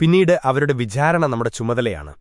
പിന്നീട് അവരുടെ വിചാരണ നമ്മുടെ ചുമതലയാണ്